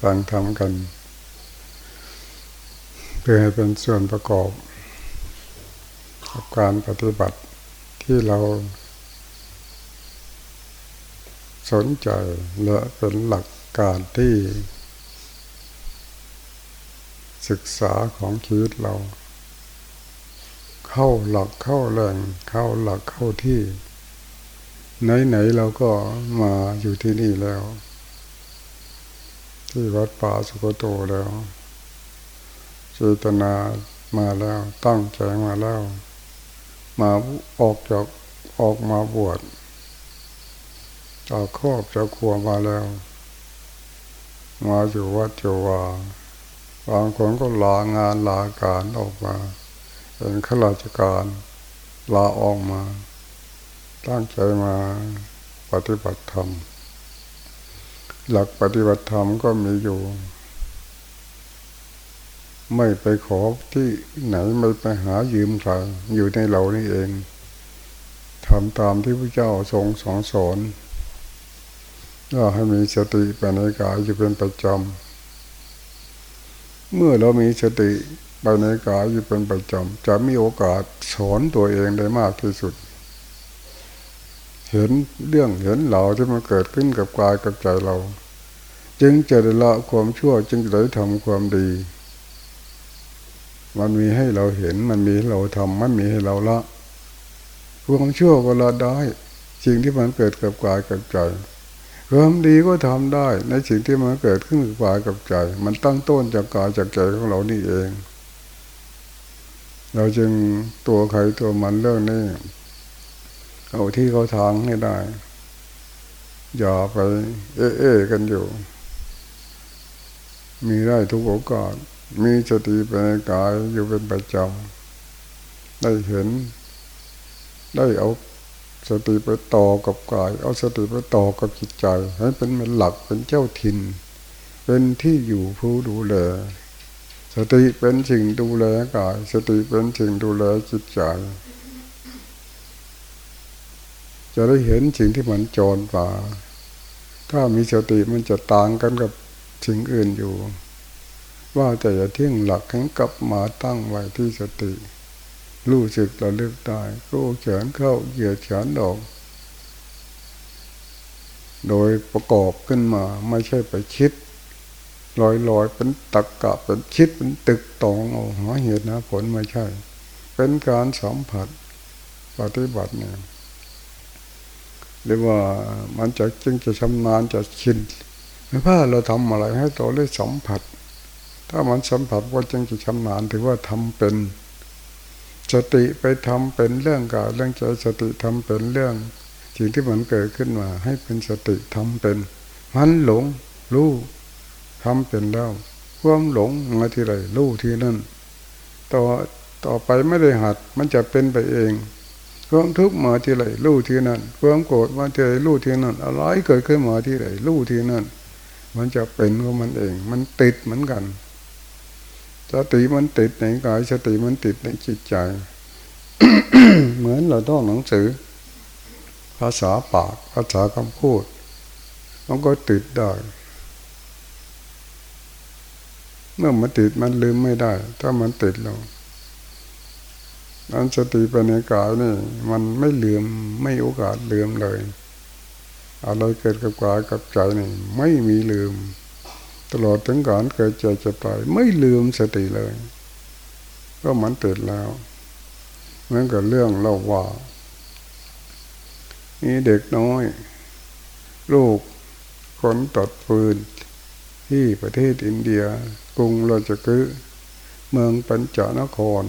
ฟังทำกัน เพื่อให้เป็นส่วนประกอบกับการปฏิบัติที่เรา สนใจและเป็นหลักการที่ ศึกษาของชีวิตเรา เข้าหลักเข้าแหล่งเข้าหลักเข้าที่ ไหนๆเราก็มาอยู่ที่นี่แล้ว ที่วัดป่าสุโกโตแล้วเจตนามาแล้วตั้งใจมาแล้ว มาออกจากออกมาบวชจากครอบจากครัวมาแล้ว มาอยู่วัดเจวาบางคนก็ลางานลาการออกมา เป็นข้าราชการลาออกมา ตั้งใจมาปฏิบัติธรรม หลักปฏิบัติธรรมก็มีอยู่ ไม่ไปขอที่ไหนไม่ไปหายืมใครอยู่ในเรานี่เองทำตามที่พระเจ้าทรงสอนสอนก็ให้มีสติไปในกายอยู่เป็นประจำ เมื่อเรามีสติไปในกายอยู่เป็นประจำ จะมีโอกาสสอนตัวเองได้มากที่สุด เห็นเรื่องเห็นเหล่าที่มันเกิดขึ้นกับกายกับใจเรา จึงจะได้ละความชั่วจึงจะได้ทำความดี มันมีให้เราเห็นมันมีให้เราทำมันมีให้เราละความชั่วก็ละได้สิ่งที่มันเกิดกับกายกับใจความดีก็ทำได้ ในสิ่งที่มันเกิดขึ้นกับกายกับใจ มันตั้งต้นจากกายจากใจของเรานี่เอง เราจึงตัวใครตัวมันเรื่องนี้ เอาที่เขาทางให้ได้ อย่าไป เอ๊ะกันอยู่ มีได้ทุกโอกาส มีสติไปในกายอยู่เป็นประจำได้เห็น ได้เอาสติไปต่อกับกาย เอาสติไปต่อกับจิตใจ ให้เป็นเหมือนหลักเป็นเจ้าถิ่น เป็นที่อยู่ผู้ดูแล สติเป็นสิ่งดูแลกาย สติเป็นสิ่งดูแลจิตใจ จะได้เห็นสิ่งที่มันจรป่า ถ้ามีสติมันจะต่างกันกับสิ่งอื่นอยู่ ว่าแต่จะเที่ยงหลักขังกลับมาตั้งไว้ที่สติ รู้สึกระลึกได้ก็เขียนเข้าเหยียดเขียนออก โดยประกอบขึ้นมาไม่ใช่ไปคิดลอยลอยเป็นตักกะเป็นคิดเป็นตึกตองเอาหาเหตุนะผลไม่ใช่ เป็นการสัมผัสปฏิบัติเนี่ย เรียกว่ามันจะจึงจะชำนาญจะชินไม่ว่าเราทำอะไรให้ตัวได้สัมผัส ถ้ามันสัมผัสว่าจึงจะชำนาญถือว่าทำเป็น สติไปทำเป็นเรื่องกายเรื่องใจสติทำเป็นเรื่องสิ่งที่มันเกิดขึ้นมา ให้เป็นสติทำเป็น มันหลงรู้ทำเป็นแล้วความหลงมาที่ไรรู้ที่นั่นต่อต่อไปไม่ได้หัดมันจะเป็นไปเอง ความทุกข์มาที่ไรรู้ที่นั่นความโกรธมาที่ไรรู้ที่นั่นอะไรเกิดขึ้นมาที่ไรรู้ที่นั่น มันจะเป็นของมันเอง มันติดเหมือนกัน สติมันติดในกายสติมันติดในจิตใจ เหมือนเราต้องหนังสือ ภาษาปากภาษาคำพูด มันก็ติดได้เมื่อมันติดมันลืมไม่ได้ ถ้ามันติดเรา อันสติไปในกายนี่ มันไม่ลืมไม่โอกาสลืมเลยอะไรเกิดกับกายกับใจนี่ ไม่มีลืม ตลอดถึงการเกิดเจ็บจะตายไม่ลืมสติเลย ก็มันติดแล้วเหมือนกับเรื่องเล่าว่ามีเด็กน้อย ลูกคนตัดฟืนที่ประเทศอินเดีย กรุงราชกฤห์เมืองปัญจนคร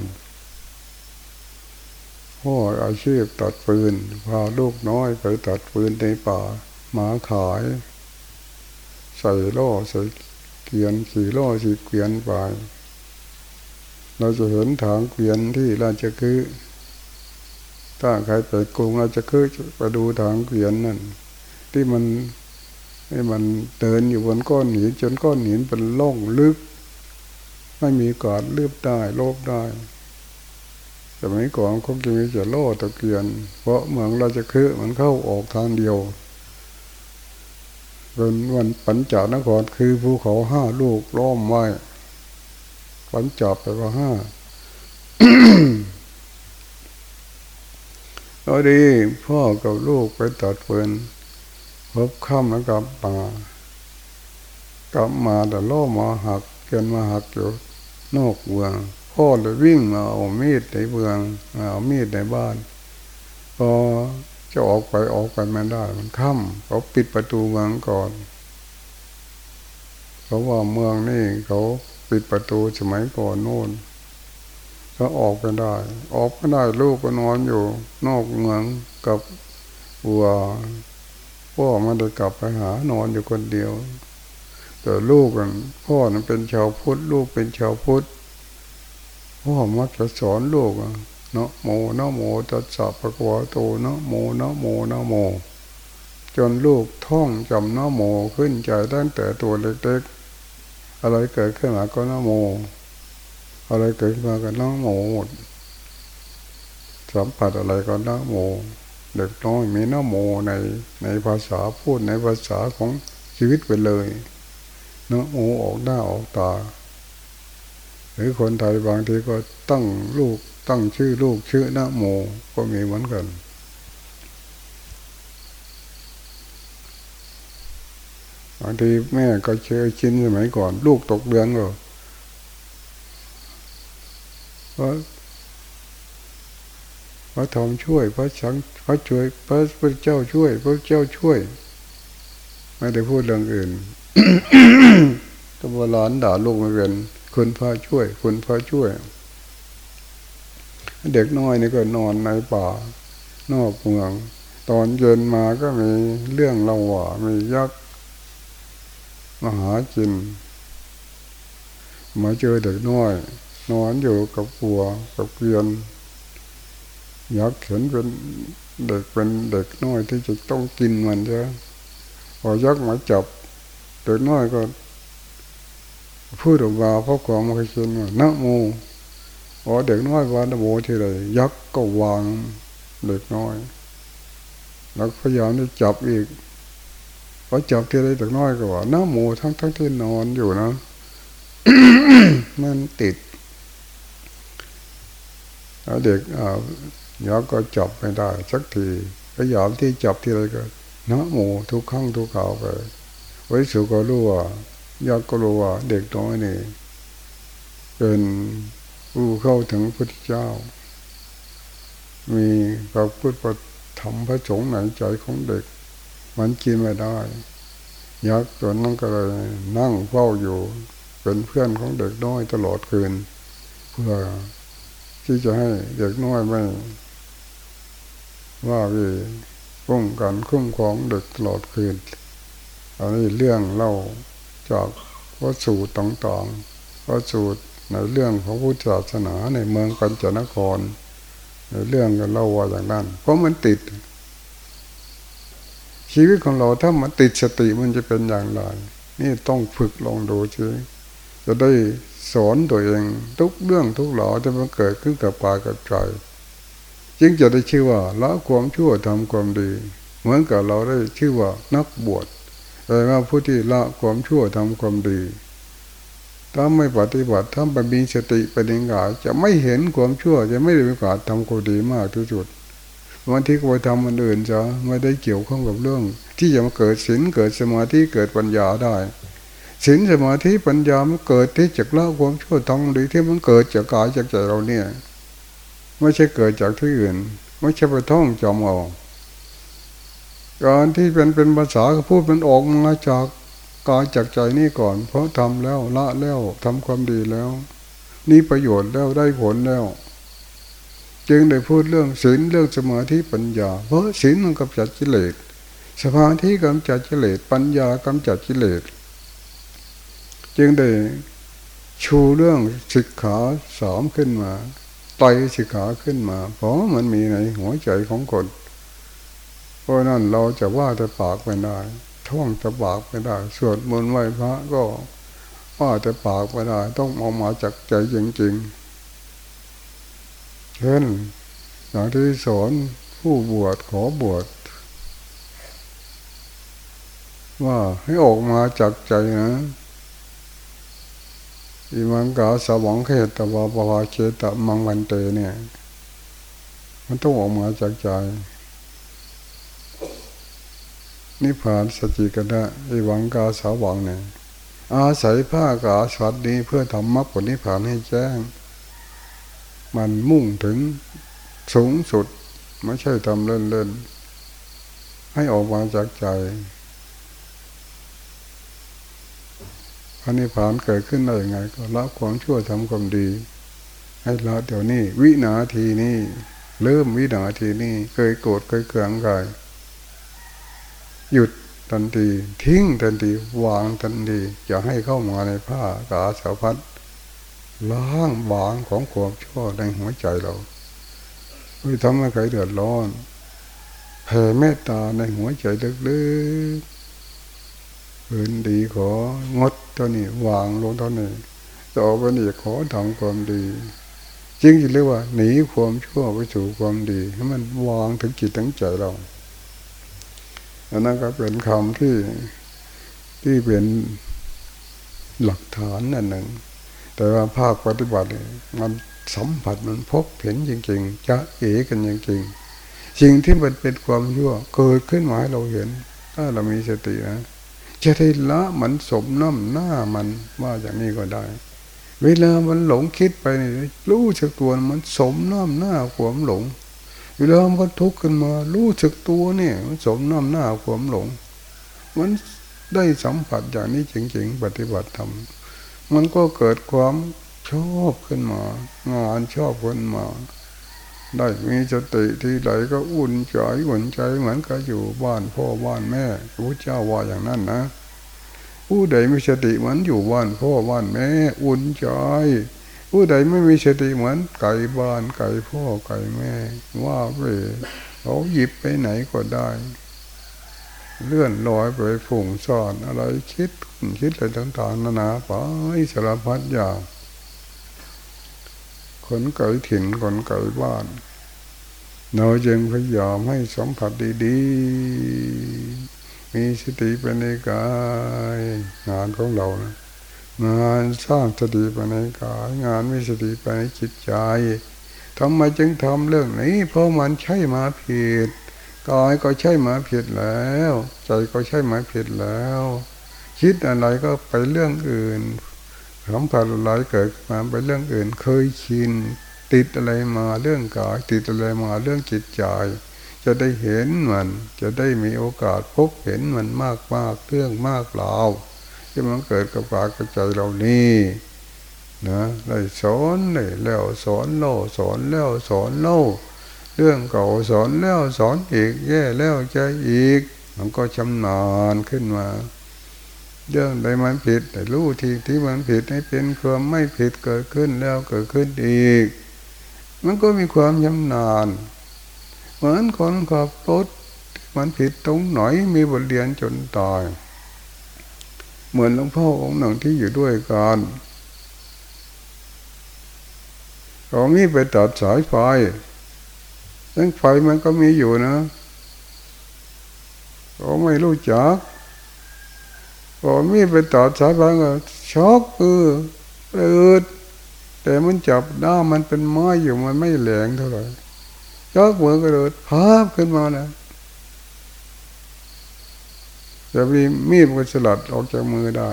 พ่ออาชีพตัดฟืนพาลูกน้อยไปตัดฟืนในป่าหมาขาย ใส่ล่อใส่เกียนขี่ล้อขี่เกียนไป เราจะเห็นทางเกียนที่ราชคือถ้าใครไปกรุงราชคือไปดูทางเกียนนั่น ที่มันให้มันเดินอยู่บนก้อนหินจนก้อนหินเป็นล่องลึก ไม่มีกอดลืบได้โลบได้ มัยก่อนเขาจะมีจะโล่ตะเกียน เพราะเมืองราชคือมันเข้าออกทางเดียวเป็นวันปัญจานครคือภูเขาห้าลูกล้อมไว้ปัญจบไปว่าห้าก็ดีพ่อกับลูกไปตัดฟืนพบข้ามแล้วกับป่ากลับมาแต่ล่อมาหักเกินมาหักอยู่นอกเมือง พ่อเลยวิ่งมาเอามีดในเมืองเอามีดในบ้านพอจะออกไปออกไปไม่ได้ มันค่ำเขาปิดประตูเมืองก่อนเพราะว่าเมืองนี่เขาปิดประตูสมัยก่อนโน่นก็ออกไปได้ ออกไม่ได้ลูกก็นอนอยู่ นอกเมืองกับวัวพ่อมาได้กลับไปหานอนอยู่คนเดียว แต่ลูกกันพ่อนั้นเป็นชาวพุทธลูกเป็นชาวพุทธ พ่อมักจะสอนลูกเนาะโมเนาะโมตัสสะปะกวาโตเนาะโมเนาะโมเนาะโม จนลูกท่องจำเนาะโมขึ้นใจตั้งแต่ตัวเล็กๆ อะไรเกิดขึ้นมาก็เนาะโม อะไรเกิดขึ้นมาก็เนาะโมหมดสัมผัสอะไรก็เนาะโม เด็กน้อยมีเนาะโมในในภาษาพูดในภาษาของชีวิตไปเลยเนาะโมออกหน้าออกตา หรือคนไทยบางทีก็ตั้งลูกตั้งชื่อลูกชื่อนะโมก็มีเหมือนกัน บางทีแม่ก็เชื่อชินสมัยก่อน ลูกตกเดือนก็พระพระธรรมช่วยพระชังพระช่วยพระพระเจ้าช่วย พระเจ้าช่วย ไม่ได้พูดเรื่องอื่นตัวหลานด่าลูกไม่เป็น คุณพระช่วย คุณพระช่วย เด็กน้อยนี่ก็นอนในป่า นอกเมือง ตอนเย็นมาก็มีเรื่องเล่าว่า มียักษ์มาหาจิน มาเจอเด็กน้อย นอนอยู่กับปัวกับเกลียน ยักษ์เห็นเป็นเด็กเป็นเด็กน้อยที่จะต้องกินมันใช่พอยักษ์มาจับเด็กน้อยก็ พูดออกมาเพราะความไม่ชินว่านะโมพอเด็กน้อยวานโมทีไรยักษ์ก็วางเด็กน้อย แล้วพยายามที่จับอีกพอจับทีไรเด็กน้อยก็ว่าน้าโมทั้งทั้งที่นอนอยู่นะมันติดแล้วเด็กอ่ายักษ์ก็จับไม่ได้สักทีพยายามที่จับทีไรก็นะโมทุกครั้งทุกข่าวไปไว้สุก็รู้ว่า ยักก็รู้ว่าเด็กน้อยนี่เป็นผู้เข้าถึงพระเจ้า มีพระพุทธธรรมพระสงฆ์ในใจของเด็ก มันกินไม่ได้ ยักษ์ตัวนั้นก็เลยนั่งเฝ้าอยู่ เป็นเพื่อนของเด็กน้อยตลอดคืน เพื่อที่จะให้เด็กน้อยไม่ว่าวีป้องกันคุ้มครองเด็กตลอดคืนอันนี้เรื่องเล่า จากวัตถุต่างๆวัตถุในเรื่องของพุทธศาสนาในเมืองกัญจนคร ในเรื่องกันเล่าว่าอย่างนั้นเพราะมันติด ชีวิตของเราถ้ามันติดสติมันจะเป็นอย่างไรนี่ต้องฝึกลองดูชิจะได้สอนตัวเองทุกเรื่องทุกหล่อที่มันเกิดขึ้นกับปากับใจจึงจะได้ชื่อว่าละความชั่วทำความดี เหมือนกับเราได้ชื่อว่านักบวช แต่ว่าผู้ที่ละความชั่วทำความดี ถ้าไม่ปฏิบัติถ้าไปมีสติไปเองกาจะไม่เห็นความชั่ว จะไม่ได้มีโอกาสทำความดีมากที่สุดวันที่ไปทำมันอื่นจะไม่ได้เกี่ยวข้องกับเรื่อง ที่จะมาเกิดศีลเกิดสมาธิเกิดปัญญาได้ศีลสมาธิปัญญามันเกิดที่จากละความชั่วทำดีที่มันเกิดจากกายจากใจเราเนี่ย ไม่ใช่เกิดจากที่อื่น ไม่ใช่ไปท่องจำเอา การที่เป็นเป็นภาษาพูดมันออกมาจากกายจากใจนี่ก่อน เพราะทำแล้วละแล้วทำความดีแล้ว นี่ประโยชน์แล้วได้ผลแล้ว จึงได้พูดเรื่องศีลเรื่องสมาธิปัญญา เพราะศีลมันกำจัดกิเลสสมาธิกำจัดกิเลสปัญญากำจัดกิเลสจึงได้ชูเรื่องสิกขาสามขึ้นมาไตสิกขาขึ้นมา เพราะมันมีในหัวใจของคน เพราะนั้นเราจะว่าแต่ปากไม่ได้ท่องจะปากไม่ได้สวดมนต์ไหว้พระก็ว่าจะปากไม่ได้ต้องออกมาจากใจจริงๆ เช่นอย่างที่สอนผู้บวชขอบวชว่าให้ออกมาจากใจนะอิมังกาสวังเขตตวาปวาเชตมังวันเตเนี่ย มันต้องออกมาจากใจ นิพพานสจิกนะอิวังกาสาวังเนี่ยอาศัยผ้ากาสัตนี้เพื่อทำมรรคผลนิพพานให้แจ้ง มันมุ่งถึงสูงสุดไม่ใช่ทำเล่นๆให้ออกมาจากใจพระนิพพานเกิดขึ้นได้ยังไง ก็ละความชั่วทำความดี ให้ละเดี๋ยวนี้ วินาทีนี้เริ่มวินาทีนี้เคยโกรธเคยเกลืองกาย หยุดทันทีทิ้งทันทีวางทันทีอย่าให้เข้ามาในผ้ากาสาวพัดล้างบางของความชั่วในหัวใจเราไม่ทำให้ใครเดือดร้อนแผ่เมตตาในหัวใจลึกๆเืินดีของดเท่านี้วางลงเท่านี้ต่อไปนี้ขอทำความดีจริงๆเรียกว่าหนีความชั่วไปสู่ความดีให้มันวางถึงจิตทั้งใจเรา อันนั้นก็เป็นคำที่ที่เป็นหลักฐานนั่นหนึ่ง แต่ว่าภาคปฏิบัติมันสัมผัสมันพบเห็นจริงๆ จะเอกันจริงๆ สิ่งที่มันเป็นความชั่วเกิดขึ้นมาให้เราเห็น ถ้าเรามีสตินะจะได้ละมันสมน้ำหน้ามันว่าอย่างนี้ก็ได้ เวลามันหลงคิดไปนี่รู้สึกตัวมันสมน้ำหน้าความหลง เวลามันทุกข์ขึ้นมา รู้สึกตัวเนี่ย มันสมน้ำหน้าความหลง มันได้สัมผัสอย่างนี้จริงๆ ปฏิบัติธรรมมันก็เกิดความชอบขึ้นมา งานชอบขึ้นมา ได้มีสติที่ไหนก็อุ่นใจอุ่นใจเหมือนกับอยู่บ้านพ่อบ้านแม่พระเจ้าว่าอย่างนั้นนะ ผู้ใดมีสติเหมือนอยู่บ้านพ่อบ้านแม่ อุ่นใจ ผู้ใดไม่มีสติเหมือนไก่บ้านไก่พ่อไก่แม่ ว่าไปเขาหยิบไปไหนก็ได้ เลื่อนลอยไปผงซ่อนอะไรคิดคิดอะไรต่างๆนานาไปสารพัดอย่างคนไก่ถิ่นคนไก่บ้าน เราจึงพยายามให้สัมผัสดีๆ มีสติเป็นในกายงานของเรานะ งานสร้างสติไปในกาย งานมีสติไปในจิตใจทำไมจึงทำเรื่องนี้ เพราะมันใช่มาผิดกายก็ใช่มาผิดแล้ว ใจก็ใช่มาผิดแล้ว คิดอะไรก็ไปเรื่องอื่นสัมผัสอะไรเกิดมาไปเรื่องอื่น เคยชิน ติดอะไรมาเรื่องกาย ติดอะไรมาเรื่องจิตใจ จะได้เห็นมัน จะได้มีโอกาสพบเห็นมันมากมากเรื่องมากเหล่า ที่มันเกิดกับกายกับใจเรานี่นะได้สอนได้แล้วสอนโลสอนแล้วสอนโลเรื่องเก่าสอนแล้วสอนอีกแย่แล้วใจอีก มันก็ชำนาญขึ้นมา เรื่องใดมันผิดแต่รู้ทีที่มันผิดให้เป็นความไม่ผิดเกิดขึ้นแล้วเกิดขึ้นอีก มันก็มีความยำนานเหมือนคนขับรถมันผิดตรงไหนมีบทเรียนจนตาย เหมือนหลวงพ่อองค์หนึ่งที่อยู่ด้วยกันเขามีไปตัดสายไฟซึ่งไฟมันก็มีอยู่นะเขาไม่รู้จักพอมีไปต่อสายไฟก็ช็อกเออเอืดแต่มันจับด้ามันเป็นไม้อยู่มันไม่แหลงเท่าไหร่ช็อกเหมือนกระโดดภาพขึ้นมานะ จะมีมีดมันสลัดออกจากมือได้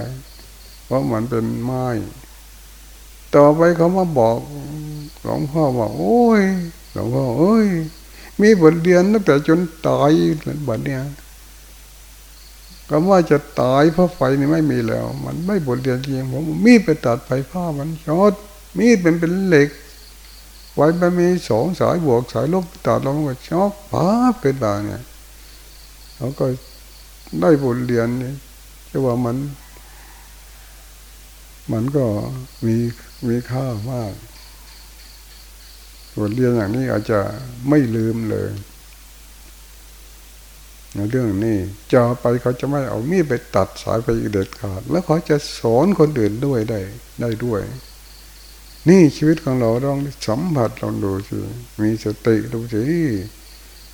เพราะมันเป็นไม้ ต่อไปเขามาบอกหลวงพ่อบอกโอ้ยหลวงพ่อเอ้ย มีบทเรียนตั้งแต่จนตายบัดเนี้ยคำว่าจะตายเพราะไฟนี่ไม่มีแล้ว มันไม่บทเรียนจริงผมมีดไปตัดไฟผ้ามันช็อตมีดเป็นเป็นเหล็กไฟมันมีสองสายบวกสายลบตัดลงก็ช็อกพาเป็นบาเนี่ยเขาก็ ได้บทเรียนนี่จะว่ามัน มันก็มีมีค่ามากบทเรียนอย่างนี้อาจจะไม่ลืมเลยในเรื่องนี้จะไปเขาจะไม่เอามีดไปตัดสายไปเด็ดขาด แล้วเขาจะสอนคนอื่นด้วยได้ได้ด้วย นี่ชีวิตของเราต้องสัมผัสลองดูสิมีสติดูสิ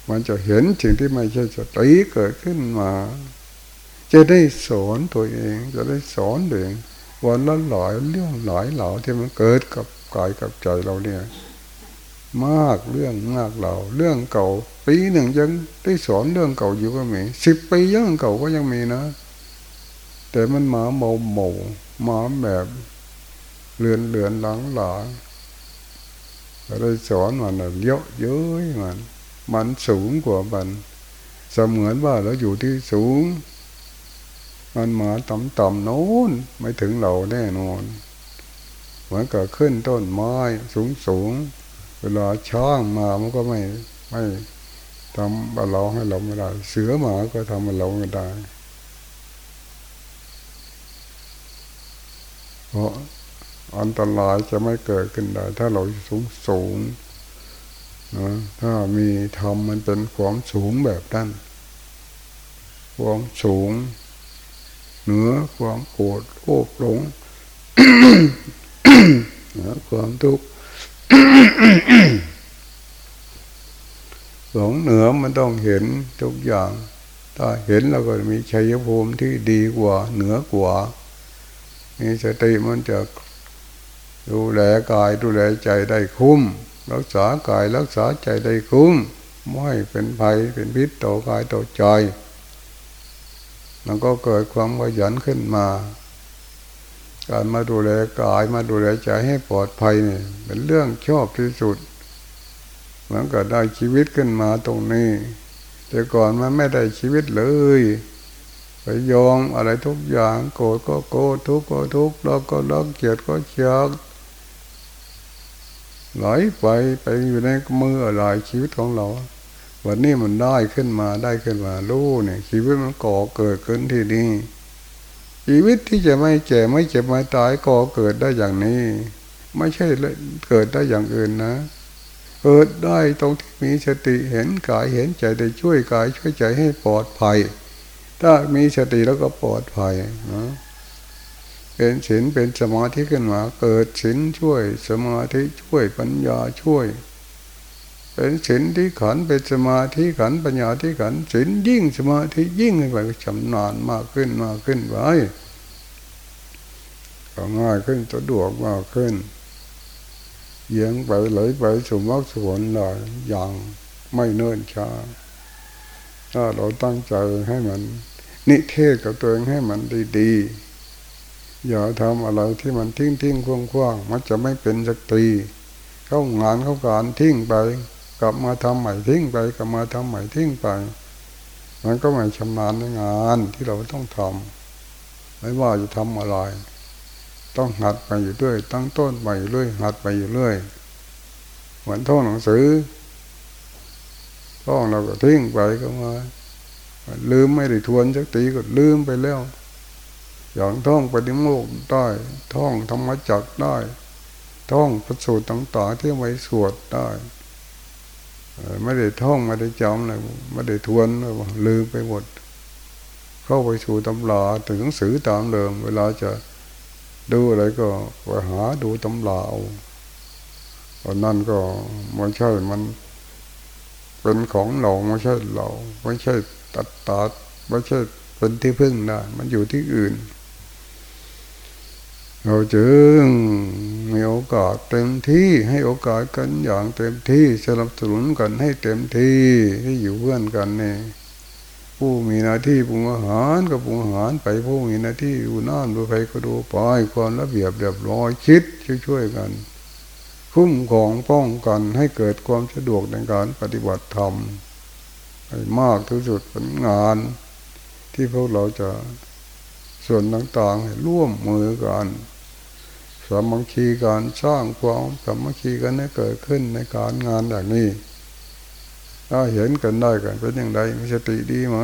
มันจะเห็นสิ่งที่ไม่ใช่สติเกิดขึ้นมา จะได้สอนตัวเอง จะได้สอนเองวันละหลายเรื่องหลายเหล่าที่มันเกิดกับกายกับใจเราเนี่ย มากเรื่องมากเหล่าเรื่องเก่า ปีหนึ่งยังได้สอนเรื่องเก่าอยู่ก็มีสิบปียังเก่าก็ยังมีนะ แต่มันมาเมาเมามาแบบเลือนเลือนหลังหลังก็ได้สอนมันเยอะเยอะมัน มันสูงกว่ามันเสมือนว่าเราอยู่ที่สูง มันมาต่ำๆโน้นไม่ถึงเราแน่นอนเหมือนกับขึ้นต้นไม้สูงสูงเวลาช้างมามันก็ไม่ไม่ทำเราให้เราไม่ได้ เสือหมาก็ทำเราไม่ได้เพราะอันตรายจะไม่เกิดขึ้นได้ ถ้าเราสูงสูง นะถ้ามีธรรมมันเป็นความสูงแบบนั้นความสูง เหนือความโกรธโลภหลงเหนือความทุกข์หลงเหนือมันต้องเห็นทุกอย่าง ถ้าเห็นเราก็มีชัยภูมิที่ดีกว่า เหนือกว่ามีสติมันจะดูแลกายดูแลใจได้คุ้ม รักษากายรักษาใจได้คุ้มไม่เป็นภัยเป็นพิษต่อกายต่อใจมันก็เกิดความขยันขึ้นมา การมาดูแลกายมาดูแลใจให้ปลอดภัยเนี่ยเป็นเรื่องชอบที่สุดหมือนกับได้ชีวิตขึ้นมาตรงนี้ แต่ก่อนมันไม่ได้ชีวิตเลยไปยอมอะไรทุกอย่างโกรธก็โกรธทุกข์ก็ทุกข์รักก็รักเกลียดก็เกลียด ไหลไปไปอยู่ในมืออะไรชีวิตของเรา วันนี้มันได้ขึ้นมาได้ขึ้นมารู้เนี่ย ชีวิตมันก่อเกิดขึ้นที่นี่ชีวิตที่จะไม่แก่ไม่เจ็บไม่ตายก่อเกิดได้อย่างนี้ ไม่ใช่เกิดได้อย่างอื่นนะเกิดได้ตรงที่มีสติเห็นกายเห็นใจได้ช่วยกายช่วยใจให้ปลอดภัย ถ้ามีสติแล้วก็ปลอดภัยนะ เป็นศีลเป็นสมาธิขึ้นมาเกิดศีลช่วย สมาธิช่วยปัญญาช่วย เป็นศีลที่ขันเป็นสมาธิขันปัญญาที่ขันศีลยิ่งสมาธิยิ่งขึ้นไปชำนาญมากขึ้นมากขึ้นไปก็ง่ายขึ้นสะดวกมากขึ้นเยียงไปไหลไปสมวักสวนหลายอย่างไม่เนิ่นช้าถ้าเราตั้งใจให้มัน นิเทศกับตัวเองให้มันดีๆ อย่าทำอะไรที่มันทิ้งทิ้งคว่างคว่างมันจะไม่เป็นสักทีเข้างานเข้าการทิ้งไป กลับมาทำใหม่ทิ้งไปกลับมาทำใหม่ทิ้งไป มันก็ไม่ชำนาญในงานที่เราต้องทำไม่ว่าจะทำอะไร ต้องหัดไปอยู่ด้วย ตั้งต้นไปอยู่เรื่อยหัดไปอยู่เรื่อยเหมือนท่องหนังสือท่องเราก็ทิ้งไปก็มาลืมไม่ได้ทวนสักทีก็ลืมไปแล้ว อย่างท่องปฏิโมกได้ท่องธรรมจักได้ท่องประสูตรต่างๆที่ไว้สวดได้ไม่ได้ท่องไม่ได้จำเลยไม่ได้ทวนลืมไปหมดเข้าไปสู่ตำราถึงหนังสือตามเดิม เวลาจะดูอะไรก็ไปหาดูตำราเอาตอนนั้นก็ไม่ใช่มัน เป็นของเราไม่ใช่เราไม่ใช่ตัดตัดไม่ใช่เป็นที่พึ่งได้มันอยู่ที่อื่น เราจึงมีโอกาสเต็มที่ให้โอกาสกันอย่างเต็มที่สนับสนุนกันให้เต็มที่ที่อยู่เพื่อนกันเนี่ยผู้มีหน้าที่ปรุงอาหารก็ปรุงอาหารไปผู้มีหน้าที่ดูน้ำดูไฟก็ดูไปความระเบียบเรียบร้อยคิดช่วยๆกัน คุ้มของป้องกันให้เกิดความสะดวกในการปฏิบัติธรรมให้มากที่สุดเป็นงาน ที่พวกเราจะส่วนต่างๆให้ร่วมมือกัน สามัคคีการสร้างความสามัคคีกันให้เกิดขึ้นในการงานอย่างนี้ ถ้าเห็นกันได้กันเป็นอย่างไรมีสติดีไหม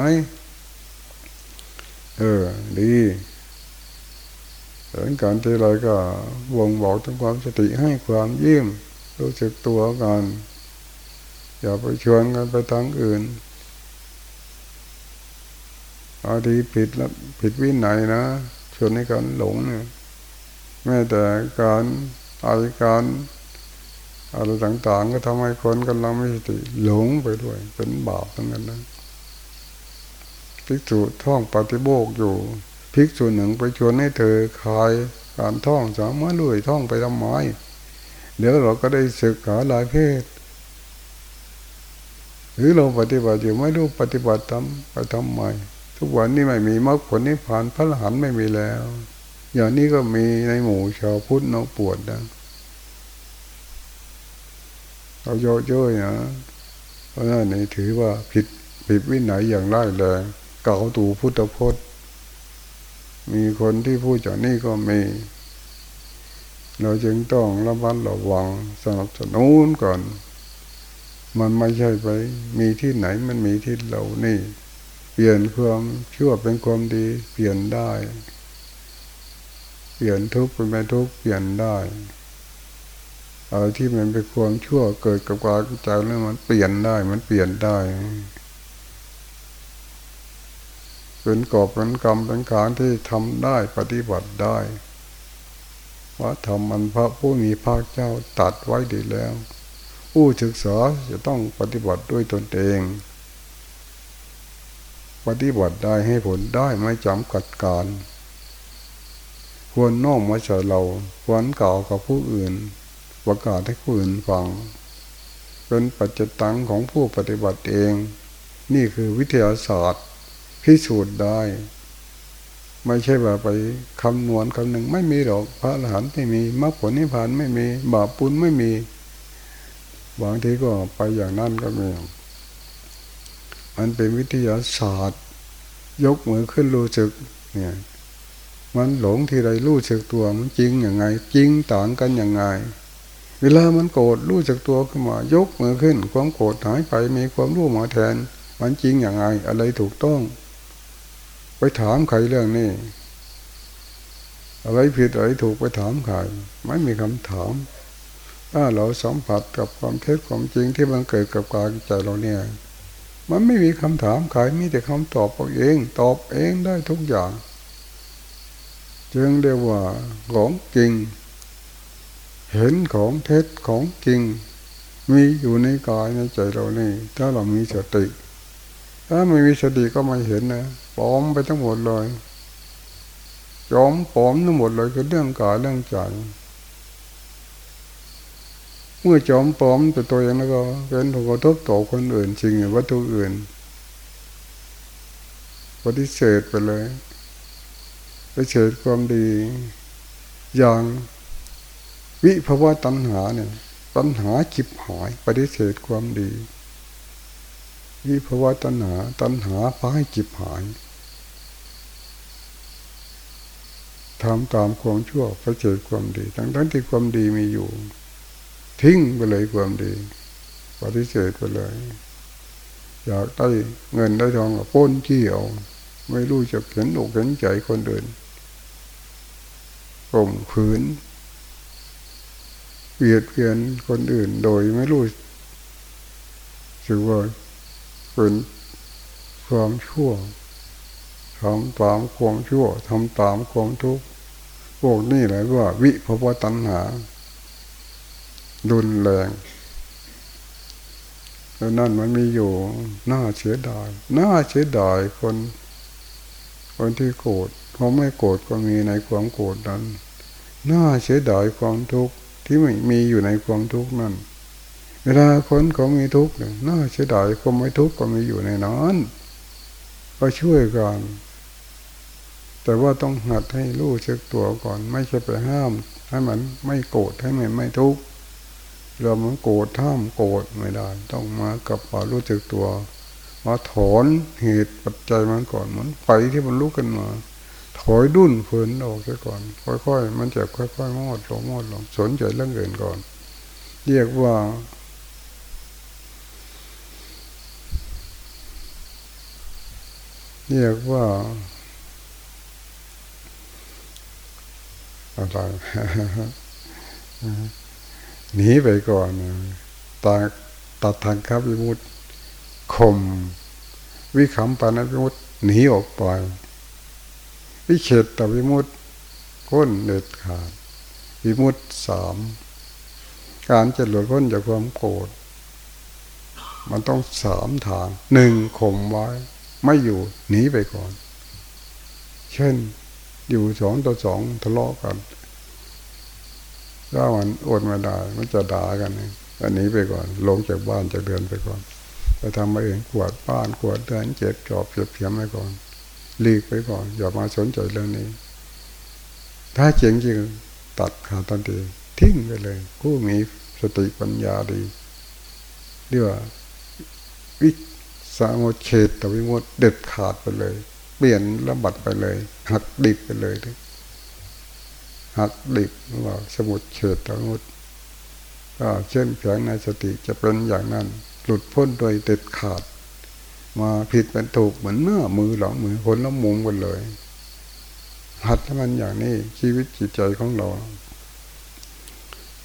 เออ ดีเห็นการที่ไรก็วงบอกถึงความสติให้ความยิ้มรู้สึกตัวกัน อย่าไปชวนกันไปทางอื่นอาทีผิดแล้วผิดวินัยนะชวนให้กันหลงเนี่ย แม้แต่การอาการอะไรต่างๆ ก็ทำให้คนกำลังไม่สติหลงไปด้วย เป็นบาปทั้งนั้นนะภิกษุท่องปฏิโบกอยู่ภิกษุหนึ่งไปชวนให้เธอคลายการท่องสามารถลุยท่องไปทำไมเดี๋ยวเราก็ได้ศึกษาหลายเพศ หรือเราปฏิบัติอยู่ไม่รู้ปฏิบัติทำไปทำไมทุกวันนี้ไม่มีมรรคผลนิพพานพระอรหันต์ไม่มีแล้ว อย่างนี้ก็มีในหมู่ชาวพุทธนกปวดนะเราโยโย่นะเพราะนั่นนี่ถือว่าผิดผิดวินัยอย่างร้ายแรงเก่าตูพุทธพจน์ มีคนที่พูดจากนี้ก็มี เราจึงต้องระมัดระวังสนับสนุนก่อน มันไม่ใช่ไป มีที่ไหนมันมีที่เรานี่ เปลี่ยนความชั่วเป็นความดีเปลี่ยนได้ ลี่ยนทุกข์เป็นไม่ทุกข์เปลี่ยนได้อะไรที่มันเป็นความชั่วเกิดกับกายใจแล้วมันเปลี่ยนได้ มันเปลี่ยนได้เป็นกอบเป็นกรรมเป็นการที่ทำได้ปฏิบัติได้ว่าทำมันพระผู้มีพระเจ้าตัดไว้ดีแล้ว ผู้ศึกษาจะต้องปฏิบัติด้วยตนเอง ปฏิบัติได้ให้ผลได้ไม่จำกัดการ ควรน้อมมาใส่เราควรเก่ากับผู้อื่นประกาศให้ผู้อื่นฟังเป็นปัจจตังของผู้ปฏิบัติเอง นี่คือวิทยาศาสตร์พิสูจน์ได้ ไม่ใช่ว่าไปคำนวณคำหนึ่งไม่มีหรอกพระอรหันต์ไม่มีมรรคผลนิพพานไม่มี บาปปุญไม่มีบางทีก็ไปอย่างนั้นก็มีมันเป็นวิทยาศาสตร์ ยกมือขึ้นรู้สึกเนี่ย มันหลงที่ใดรู้สึกตัวมันจริงอย่างไง จริงต่างกันอย่างไง เวลามันโกรธรู้จักตัวขึ้นมายกมือขึ้น ความโกรธหายไปมีความรู้มาแทน มันจริงอย่างไรอะไรถูกต้อง ไปถามใครเรื่องนี้อะไรผิดอะไรถูกไปถามใครไม่มีคำถาม ถ้าเราสัมผัสกับความเท็จความจริงที่มันเกิดกับกายใจเราเนี่ย มันไม่มีคำถามใครมีแต่คำตอบเอง ตอบเองได้ทุกอย่าง จึงเรียกว่าของจริง เห็นของเท็จของจริง มีอยู่ในกายในใจเรานี่ ถ้าเรามีสติ ถ้าไม่มีสติก็ไม่เห็นนะปลอมไปทั้งหมดเลยจอมปลอมทั้งหมดเลยคือเรื่องกายเรื่องใจเมื่อจอมปลอมตัวตัวเองแล้วก็เป็นผลกระทบต่อคนอื่นจริงวัตถุอื่นปฏิเสธไปเลย ปฏิเสธความดี อย่างวิภาวะตัณหาเนี่ยตัณหาจิบหายปฏิเสธความดี วิภาวะตัณหา ตัณหาพาให้จิบหายทำตามความชั่วปฏิเสธความดี ทั้งทั้งที่ความดีมีอยู่ ทิ้งไปเลยความดี ปฏิเสธไปเลย อยากได้เงินได้ทองกับป้นเกี่ยวไม่รู้จะเห็นอกเห็นใจคนเดิน ข่มขืนเบียดเบียนคนอื่นโดยไม่รู้สึกว่าเป็นความชั่วทำตามความชั่วทำตามความทุกข์พวกนี้แหละว่า วิภวตัณหาดุนแรงแล้วนั่นมันมีอยู่น่าเสียดายน่าเสียดายคน คนที่โกรธเขาไม่โกรธก็มีในความโกรธนั้น น่าเสียดายความทุกข์ที่ไม่มีอยู่ในความทุกข์นั่น เวลาคนเขามีทุกข์น่าเสียดายความไม่ทุกข์ก็มีอยู่ในนั้นก็ช่วยกันแต่ว่าต้องหัดให้รู้เช็คตัวก่อน ไม่ใช่ไปห้าม ให้มันไม่โกรธให้มันไม่ทุกข์เรามันโกรธท่ามโกรธไม่ได้ ต้องมากับปารู้จักตัว มาถอนเหตุปัจจัยมันก่อนเหมือนไฟที่มันลุกขึ้นมา ถอยดุนฝืนออกซะก่อน ค่อยๆ มันจะค่อยๆมอดลงมอดลงสนใจเรื่องอื่นก่อน เรียกว่าเรียกว่าอะไรหนีไปก่อนตาตัดทางครับวิมุตข่มวิขำปานวิมุตหนีออกไป วิเฉตตวิมุตพ้นเด็ดขาดวิมุตสามการจะหลุดพ้นจากความโกรธมันต้องสามทางหนึ่งข่มไว้ ไม่อยู่หนีไปก่อน เช่น อยู่สองต่อสองทะเลาะกันถ้ามันอดมาได้มันจะด่ากันอันนี้ไปก่อน ลงจากบ้านจากเดือนไปก่อนไปทำมาเองขวดบ้านขวดเดือนเจ็บจอบเจ็บเพียมไปก่อน ลีกไปก่อน อย่ามาสนใจเรื่องนี้ ถ้าเจ๋งจริงตัดขาดตันทีทิ้งไปเลย ผู้มีสติปัญญาดีเรียกว่าวิสามุเฉตวิมุตเด็ดขาดไปเลย เปลี่ยนระบัดไปเลย หักดิบไปเลยหักดิบว่าสมุดเฉตวิมุตก็เช่นแข็งในสติจะเป็นอย่างนั้น หลุดพ้นโดยเด็ดขาด มาผิดเป็นถูกเหมือนเนื้อมือหลังมือคนละมุมกันเลย หัดให้มันอย่างนี้ชีวิตจิตใจของเรา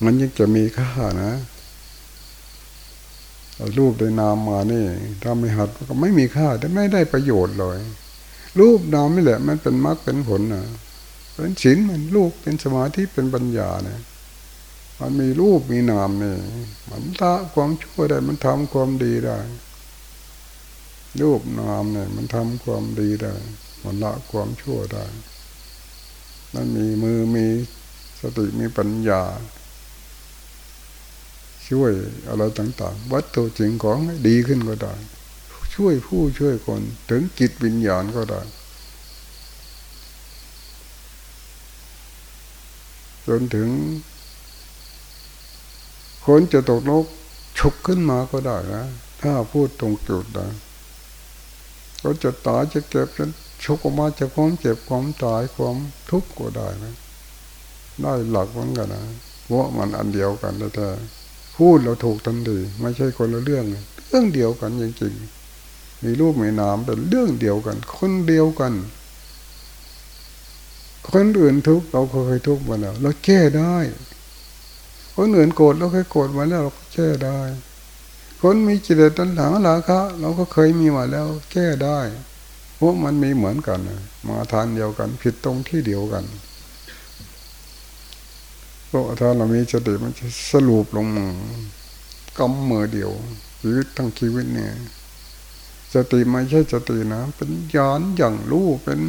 มันยังจะมีค่านะรูปได้นามมานี่ถ้าไม่หัดก็ไม่มีค่าแต่ไม่ได้ประโยชน์เลย รูปนามนี่แหละ มันเป็นมรรคเป็นผลนะเป็นศีลมันรูปเป็นสมาธิเป็นปัญญาเนี่ยมันมีรูปมีนามนี่มันละความชั่วได้มันทำความดีได้ รูปนามเนี่ย มันทำความดีได้ มันละความชั่วได้มันมีมือมีสติมีปัญญา ช่วยอะไรต่าง ๆ วัตถุจริงของให้ดีขึ้นก็ได้ ช่วยผู้ช่วยคนถึงจิตวิญญาณก็ได้จนถึง คนจะตกนกฉุกขึ้นมาก็ได้นะ ถ้าพูดตรงจุดนะ ก็จะตายจะเก็บจนชุกออกมาจะความเจ็บความตายความทุกข์ก็ได้นะได้หลักเหมือนกันนะเพรามันอันเดียวกันแต่พูดเราถูกทันทีไม่ใช่คนละเรื่อง เรื่องเดียวกันจริงๆมีรูปมีนามเป็นเรื่องเดียวกัน คนเดียวกัน คนอื่นทุกเราเคยทุกมาแล้วเราแก้ได้คนอื่นโกรธเราเคยโกรธมาแล้วเราก็แก้ได้ คนมีจิตตัณหาลาคะเราก็เคยมีมาแล้ว แก้ได้เพราะมันมีเหมือนกันมาทานเดียวกัน ผิดตรงที่เดียวกันเพราะถ้าเรามีสติมันจะสรุปลงมือกำมือเดียวชีวิตทั้งชีวิตเนี่ยสติไม่ใช่สตินะ เป็นยานอย่างรู้เป็น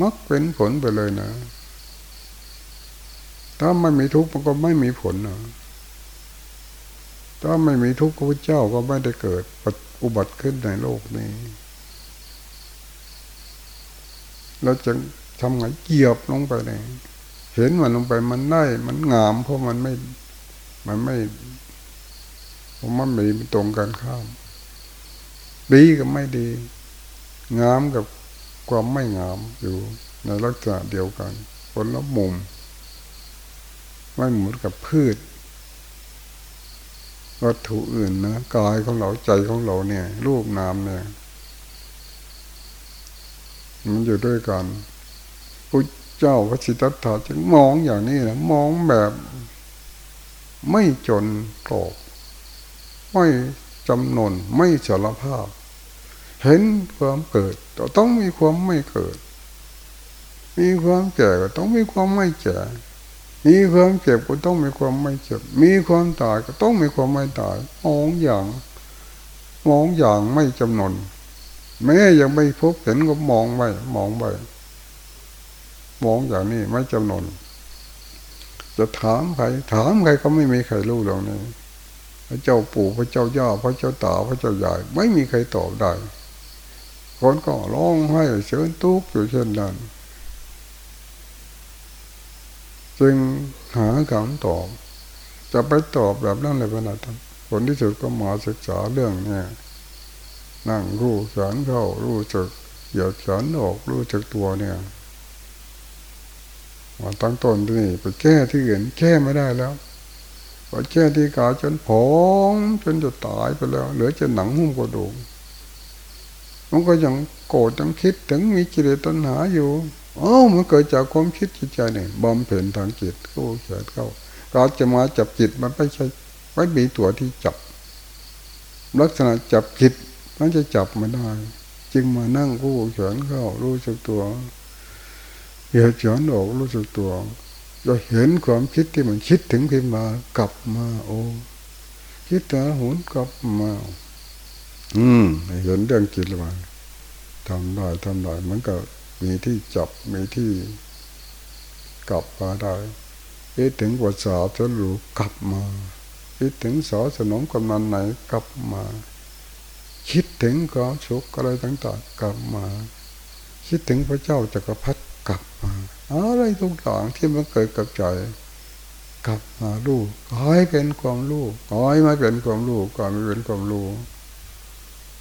มักเป็นผลไปเลยนะ ถ้าไม่มีทุกข์มันก็ไม่มีผลนะ ถ้าไม่มีทุกข์พระเจ้าก็ไม่ได้เกิดอุบัติขึ้นในโลกนี้เราจะทำไงเกี่ยบลงไปเลยเห็นมันลงไปมันได้ มันงาม เพราะมันไม่ มันไม่เพราะมันไม่ตรงกันข้าม ดีกับไม่ดี งามกับความไม่งามอยู่ในลักษณะเดียวกันคนละมุม ไม่เหมือนกับพืช วัตถุอื่นนะกายของเราใจของเราเนี่ย รูปนามเนี่ย มันอยู่ด้วยกันพุทธเจ้าพระสิทธัตถะจึงมองอย่างนี้นะมองแบบไม่จนกรกไม่จำนนไม่สารภาพ เห็นความเกิดต้องมีความไม่เกิด มีความแก่ก็ต้องมีความไม่แก่ มีความเจ็บก็ต้องมีความไม่เจ็บ มีความตายก็ต้องมีความไม่ตาย มองอย่าง มองอย่างไม่จำนนแม้ยังไม่พบเห็นก็มองไปมองไปมองอย่างนี้ไม่จำนนจะถามใคร ถามใครก็ไม่มีใครรู้เรื่องนี้พระเจ้าปู่พระเจ้าย่าพระเจ้าตาพระเจ้าใหญ่ไม่มีใครตอบได้คนก็ร้องให้เชิญทุกข์อยู่เช่นนั้น จึงหาคำตอบ จะไปตอบแบบนั้นเลยขนาดนั้นผลที่สุดก็มาศึกษาเรื่องเนี้นั่งรู้สารเข้ารู้จักเหยียดสารออกรู้จักตัวเนี่ยมาตั้งต้นที่นี่ไปแก้ที่อื่นแก้ไม่ได้แล้วไปแก้ที่กาจนผอมจนจะตายไปแล้ว เหลือจะหนังหุ้มกระดูกมันก็ยังโกรธยังคิดถึงมีจิตตัณหาอยู่ อ๋อมันเกิดจากความคิดจิตใจเนี่ยบำเพ็ญทางจิตเข้าเกิดเข้าการจะมาจับจิตมันไม่ใช่ไม่มีตัวที่จับ ลักษณะจับจิตมันจะจับไม่ได้ จึงมานั่งกู้เฉินเข้ารู้สึกตัวเหยียดหย่อนออกรู้สึกตัวเราเห็นความคิดที่มันคิดถึงขึ้นมากลับมาโอ้คิดแต่หุนกลับมา อืมเห็นเรื่องจิตเลยว่าทำได้ทำได้มันก็ มีที่จับมีที่กลับมาได้คิดถึงบทสาจนรู้กลับมาคิดถึงสอสนมกำนันไหนกลับมา คิดถึงความสุขอะไรต่างๆกลับมา คิดถึงพระเจ้าจักรพรรดิกลับมาอะไรทุกอย่างที่มันเกิดกับใจกลับมาลูกขอให้เป็นความรู้ขอให้มาเป็นความรู้ก่อนไม่เป็นความรู้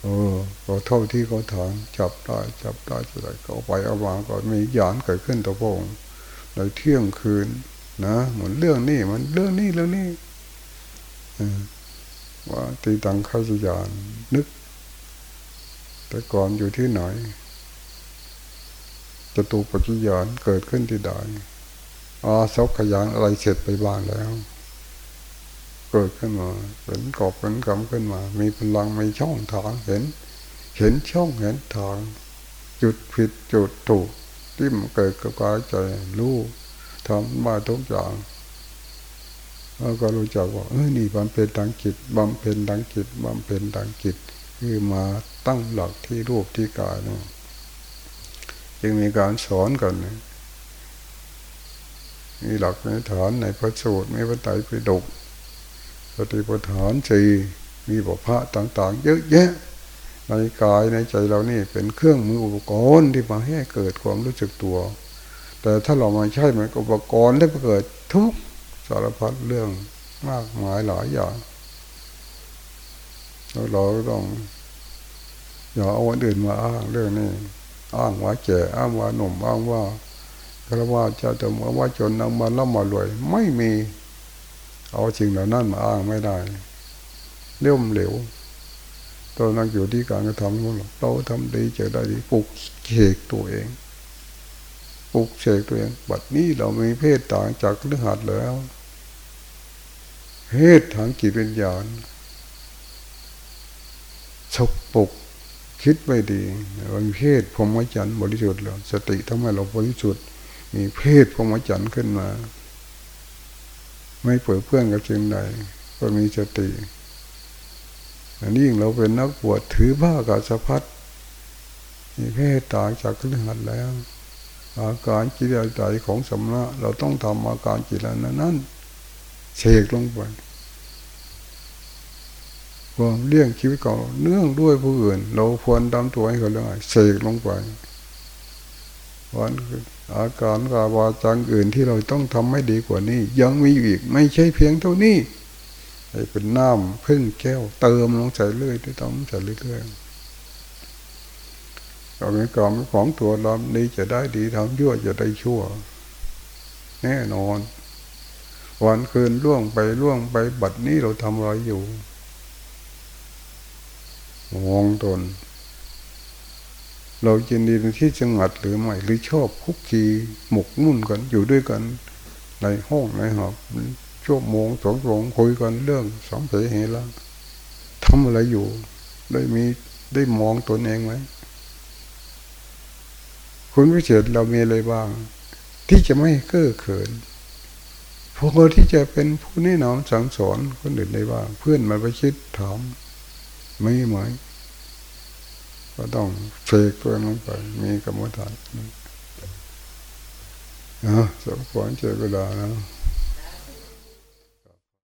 เออก็เท่าที่เขาถามจับได้จับได้จะได้ก็ไปเอาวางก็มีหยานเกิดขึ้นตัวพงในเที่ยงคืนนะเหมือนเรื่องนี้มันเรื่องนี้เรื่องนี้ว่าตีตังข้าสยานนึก แต่ก่อนอยู่ที่ไหนจตุปัจจยานเกิดขึ้นที่ใดอาศกขยานอะไรเสร็จไปบ้างแล้ว เกิดขึ้นมาเป็นกอบเป็นกำขึ้นมา มีพลังมีช่องทางเห็น เห็นช่องเห็นทาง จุดผิดจุดถูกที่มันเกิดกับกายใจรู้ทำมาทุกอย่างแล้วก็รู้จักว่าเออนี่บำเพ็ญทางจิตบำเพ็ญทางจิตบำเพ็ญทางจิตคือมาตั้งหลักที่รูปที่กายนี่จึงมีการสอนกันมีหลักในฐานในพระสูตรมีพระไตรปิฎก สติปัฏฐานสี่มีบทพะต่างๆ เยอะแยะ ในกายในใจเรานี่เป็นเครื่องมืออุปกรณ์ที่มาให้เกิดความรู้สึกตัว แต่ถ้าเรามาใช้มันอุปกรณ์ได้เกิดทุกสารพัดเรื่องมากมายหลายอย่างเราเราต้องอย่าเอาอันอื่นมาอ้างเรื่องนี้อ้างว่าแก่อ้างว่าหนุ่มอ้างว่าครว่าจะจะมาว่าจนนำมาล่ำมารวย ไม่มี เอาจริงเหล่านั้นมาอ้างไม่ได้เลี่ยมเหลวตอนนั่งอยู่ที่การกระทำของเราเราทำดีเจอได้ดีปลุกเขกตัวเองปลุกเสกตัวเองบัดนี้เรามีเพศต่างจากเรื่องหัดแล้วเพศทางจิตวิญญาณฉกปลุกคิดไม่ดีเรามีเพศพรหมจันทร์บริสุทธิ์แล้วสติทำให้เราบริสุทธิ์มีเพศพรหมจันทร์ขึ้นมา ไม่เปิดเพื่อนกับจึงใดก็มีสติอันนี้เราเป็นนักบวชถือผ้ากาสะพัดมีเพศต่างจากเรื่องหัดแล้ว อาการจิตใจของสมณะเราต้องทำอาการจิตนั้นนั้นเสกลงไปความเลี้ยงชีวิตเก่าเนื่องด้วยผู้อื่น เราควรทำตัวให้เขาเรื่องเสกลงไปวัน อาการกาวาจังอื่นที่เราต้องทำให้ดีกว่านี้ ยังมีอีกไม่ใช่เพียงเท่านี้ให้เป็นน้ำพึ่งแก้ว เติมลงใส่เรื่อยที่ต้องใส่เรื่อยๆเราเป็นกรรมของตัวเรานี้จะได้ดีทำชั่วจะได้ชั่ว แน่นอน วันคืนล่วงไปล่วงไปบัดนี้เราทำอะไรอยู่มองตน เราจินดีที่สงัดหรือไม่หรือชอบคุกคีหมกมุ่นกันอยู่ด้วยกัน ในห้องในหอบชั่วโมงสองชั่วโมงคุยกันเรื่องสองเพเหระทำอะไรอยู่ ได้มีได้มองตนเองไหมคุณวิเศษเรามีอะไรบ้าง ที่จะไม่เก้อเขินพวกเราที่จะเป็นผู้แนะนำสั่งสอนคนอื่นได้บ้าง เพื่อนมาไปคิดถามไม่ไหม ก็ต้องเฟกตัวลงไป มีกรรมฐานนะสมควรเจอเวลาแล้ว